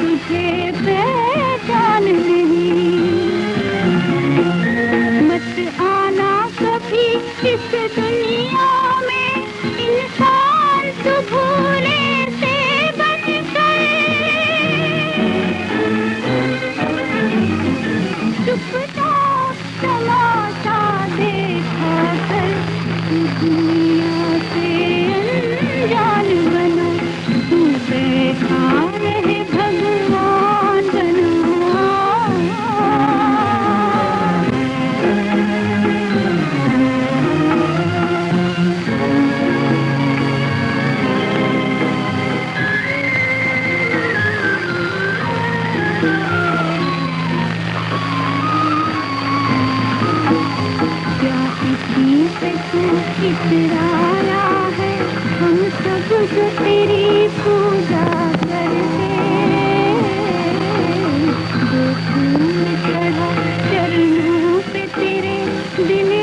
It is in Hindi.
Que. इतराया है? हम सब तेरी पूजा करते जो चढ़ा चरणों पे तेरे दिल